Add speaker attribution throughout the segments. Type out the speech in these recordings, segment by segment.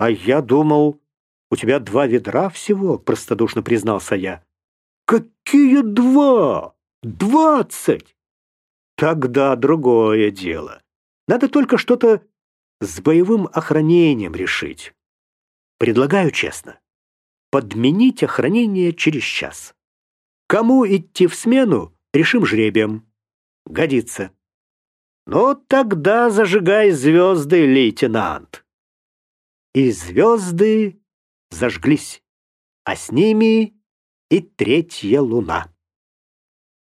Speaker 1: «А я думал, у тебя два ведра всего», — простодушно признался я. «Какие два? Двадцать!» «Тогда другое дело. Надо только что-то с боевым охранением решить. Предлагаю честно. Подменить охранение через час. Кому идти в смену, решим жребием. Годится. Ну, тогда зажигай звезды, лейтенант. И звезды зажглись, а с ними и третья луна.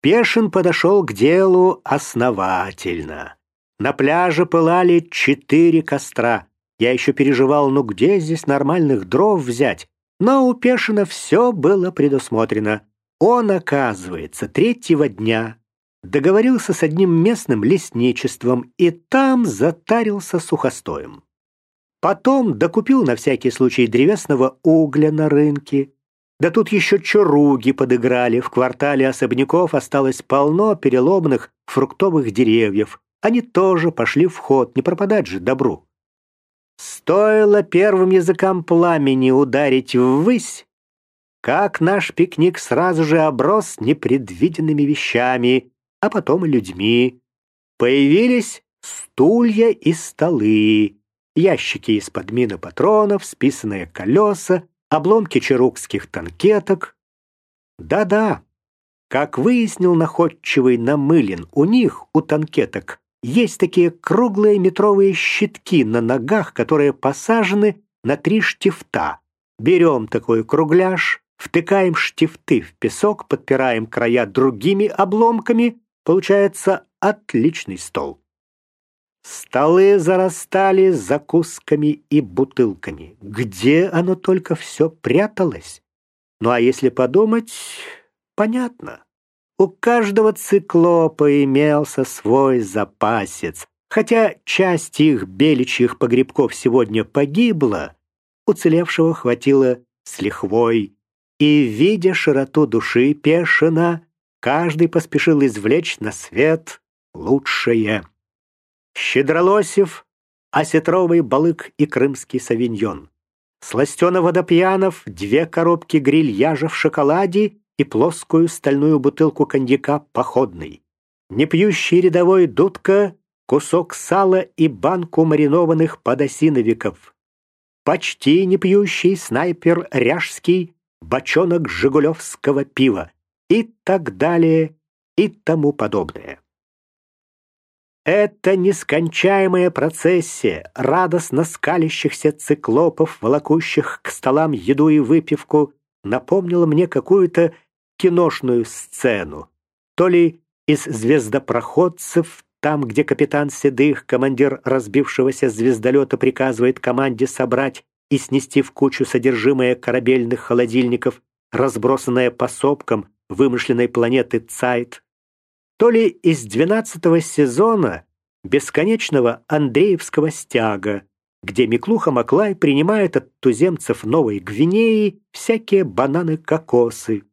Speaker 1: Пешин подошел к делу основательно. На пляже пылали четыре костра. Я еще переживал, ну где здесь нормальных дров взять? Но у Пешина все было предусмотрено. Он, оказывается, третьего дня договорился с одним местным лесничеством и там затарился сухостоем. Потом докупил на всякий случай древесного угля на рынке. Да тут еще чуруги подыграли, в квартале особняков осталось полно переломных фруктовых деревьев. Они тоже пошли в ход, не пропадать же добру. Стоило первым языкам пламени ударить ввысь, как наш пикник сразу же оброс непредвиденными вещами, а потом и людьми. Появились стулья и столы, ящики из-под мины патронов, списанные колеса, обломки черукских танкеток. Да-да, как выяснил находчивый Намылин, у них, у танкеток, есть такие круглые метровые щитки на ногах, которые посажены на три штифта. Берем такой кругляш, втыкаем штифты в песок, подпираем края другими обломками, получается отличный стол. Столы зарастали закусками и бутылками. Где оно только все пряталось? Ну а если подумать, понятно. У каждого циклопа имелся свой запасец. Хотя часть их беличьих погребков сегодня погибла, уцелевшего хватило с лихвой. И, видя широту души Пешина, каждый поспешил извлечь на свет лучшее. Щедролосев, осетровый балык и крымский савиньон. Сластена водопьянов, две коробки грильяжа в шоколаде и плоскую стальную бутылку коньяка походный. Непьющий рядовой дудка, кусок сала и банку маринованных подосиновиков. Почти непьющий снайпер ряжский, бочонок жигулевского пива и так далее и тому подобное. Это нескончаемая процессия радостно скалящихся циклопов, волокущих к столам еду и выпивку, напомнила мне какую-то киношную сцену. То ли из «Звездопроходцев», там, где капитан Седых, командир разбившегося звездолета, приказывает команде собрать и снести в кучу содержимое корабельных холодильников, разбросанное по сопкам вымышленной планеты Цайт, то ли из двенадцатого сезона бесконечного Андреевского стяга, где Миклуха Маклай принимает от туземцев Новой Гвинеи всякие бананы-кокосы.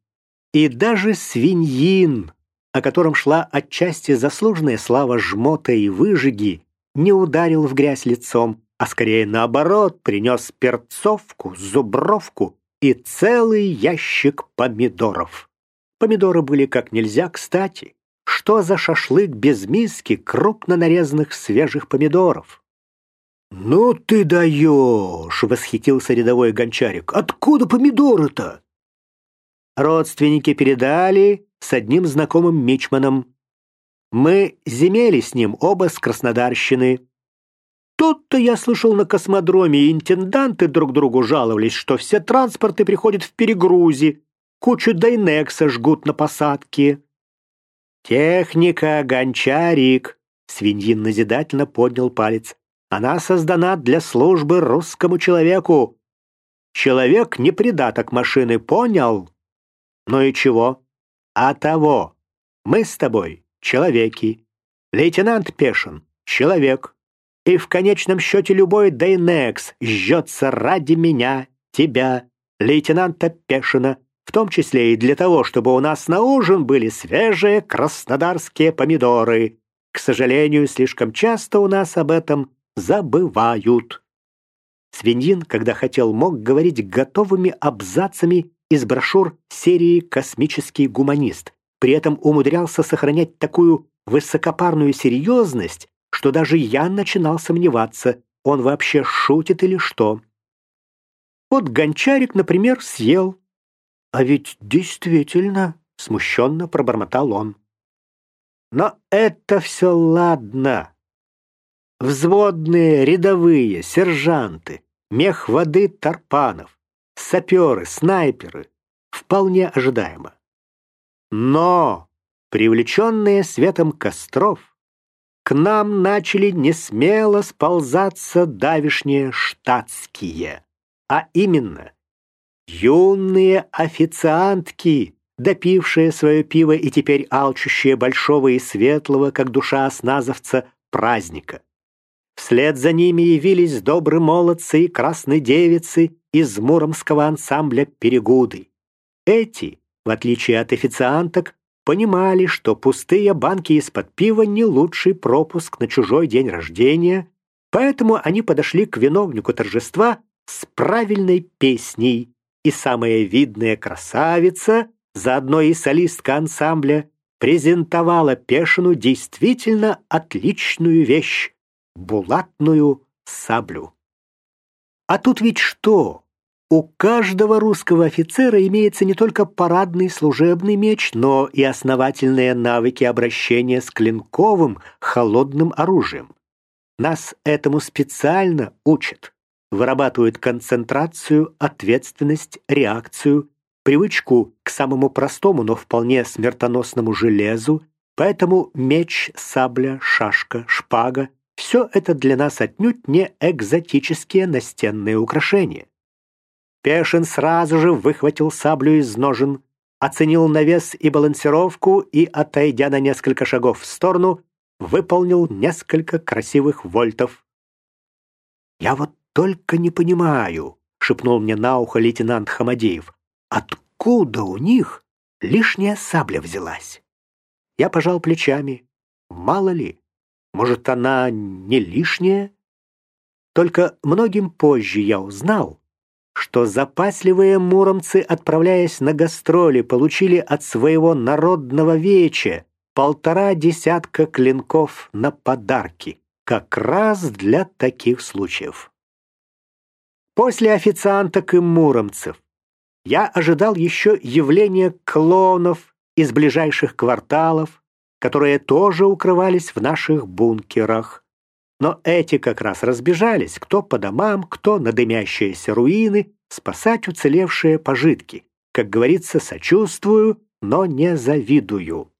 Speaker 1: И даже свиньин, о котором шла отчасти заслуженная слава жмота и выжиги, не ударил в грязь лицом, а скорее наоборот принес перцовку, зубровку и целый ящик помидоров. Помидоры были как нельзя кстати. Что за шашлык без миски крупно нарезанных свежих помидоров? «Ну ты даешь!» — восхитился рядовой гончарик. «Откуда помидоры-то?» Родственники передали с одним знакомым мичманом. Мы земели с ним оба с Краснодарщины. Тут-то я слышал на космодроме, интенданты друг другу жаловались, что все транспорты приходят в перегрузе, кучу Дайнекса жгут на посадке. Техника, гончарик, свиньин назидательно поднял палец. Она создана для службы русскому человеку. Человек не придаток машины, понял? Ну и чего? А того. Мы с тобой человеки. Лейтенант Пешин — человек. И в конечном счете любой Дейнекс жжется ради меня, тебя, лейтенанта Пешина, в том числе и для того, чтобы у нас на ужин были свежие краснодарские помидоры. К сожалению, слишком часто у нас об этом забывают. Свиньин, когда хотел, мог говорить готовыми абзацами из брошюр серии «Космический гуманист». При этом умудрялся сохранять такую высокопарную серьезность, что даже я начинал сомневаться, он вообще шутит или что. Вот гончарик, например, съел. А ведь действительно, смущенно пробормотал он. Но это все ладно. Взводные, рядовые, сержанты, мех воды Тарпанов, саперы, снайперы. Вполне ожидаемо. Но, привлеченные светом костров, к нам начали несмело сползаться давишние штатские, а именно юные официантки, допившие свое пиво и теперь алчущие большого и светлого, как душа осназовца, праздника. Вслед за ними явились добрые молодцы и красные девицы из муромского ансамбля «Перегуды». Эти, в отличие от официанток, понимали, что пустые банки из-под пива не лучший пропуск на чужой день рождения, поэтому они подошли к виновнику торжества с правильной песней, и самая видная красавица, заодно и солистка ансамбля, презентовала Пешину действительно отличную вещь — булатную саблю. А тут ведь что? У каждого русского офицера имеется не только парадный служебный меч, но и основательные навыки обращения с клинковым, холодным оружием. Нас этому специально учат. Вырабатывают концентрацию, ответственность, реакцию, привычку к самому простому, но вполне смертоносному железу, поэтому меч, сабля, шашка, шпага — все это для нас отнюдь не экзотические настенные украшения. Пешин сразу же выхватил саблю из ножен, оценил навес и балансировку и, отойдя на несколько шагов в сторону, выполнил несколько красивых вольтов. «Я вот только не понимаю», — шепнул мне на ухо лейтенант Хамадеев, «откуда у них лишняя сабля взялась?» Я пожал плечами. «Мало ли, может, она не лишняя?» Только многим позже я узнал, что запасливые муромцы, отправляясь на гастроли, получили от своего народного веча полтора десятка клинков на подарки, как раз для таких случаев. После официанток и муромцев я ожидал еще явления клонов из ближайших кварталов, которые тоже укрывались в наших бункерах. Но эти как раз разбежались, кто по домам, кто на дымящиеся руины, спасать уцелевшие пожитки. Как говорится, сочувствую, но не завидую.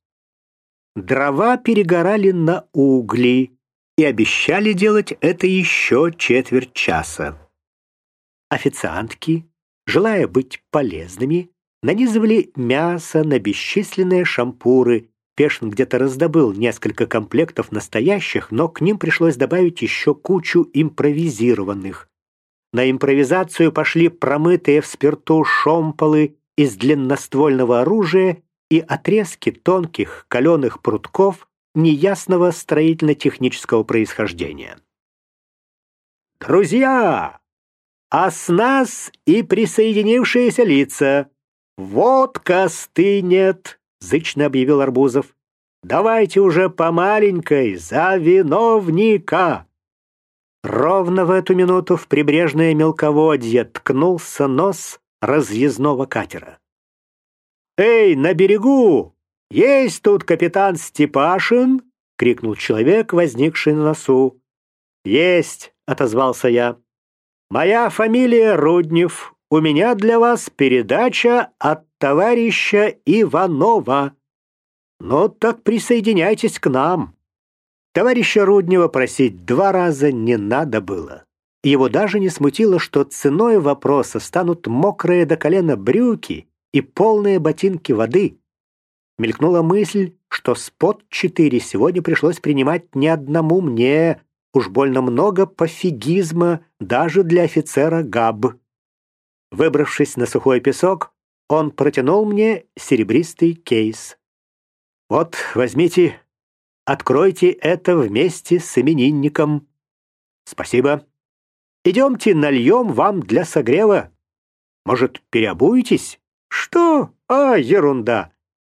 Speaker 1: Дрова перегорали на угли и обещали делать это еще четверть часа. Официантки, желая быть полезными, нанизывали мясо на бесчисленные шампуры Пешин где-то раздобыл несколько комплектов настоящих, но к ним пришлось добавить еще кучу импровизированных. На импровизацию пошли промытые в спирту шомполы из длинноствольного оружия и отрезки тонких каленых прутков неясного строительно-технического происхождения. «Друзья! А с нас и присоединившиеся лица! Водка стынет!» — зычно объявил Арбузов. «Давайте уже по маленькой, за виновника!» Ровно в эту минуту в прибрежное мелководье ткнулся нос разъездного катера. «Эй, на берегу! Есть тут капитан Степашин!» — крикнул человек, возникший на носу. «Есть!» — отозвался я. «Моя фамилия Руднев. У меня для вас передача от товарища Иванова. Ну так присоединяйтесь к нам. Товарища Руднева просить два раза не надо было. Его даже не смутило, что ценой вопроса станут мокрые до колена брюки и полные ботинки воды. Мелькнула мысль, что спот 4 сегодня пришлось принимать не одному мне, уж больно много пофигизма даже для офицера ГАБ. Выбравшись на сухой песок, он протянул мне серебристый кейс. «Вот, возьмите, откройте это вместе с именинником». «Спасибо». Идемте нальем вам для согрева. Может, переобуетесь? Что? А, ерунда.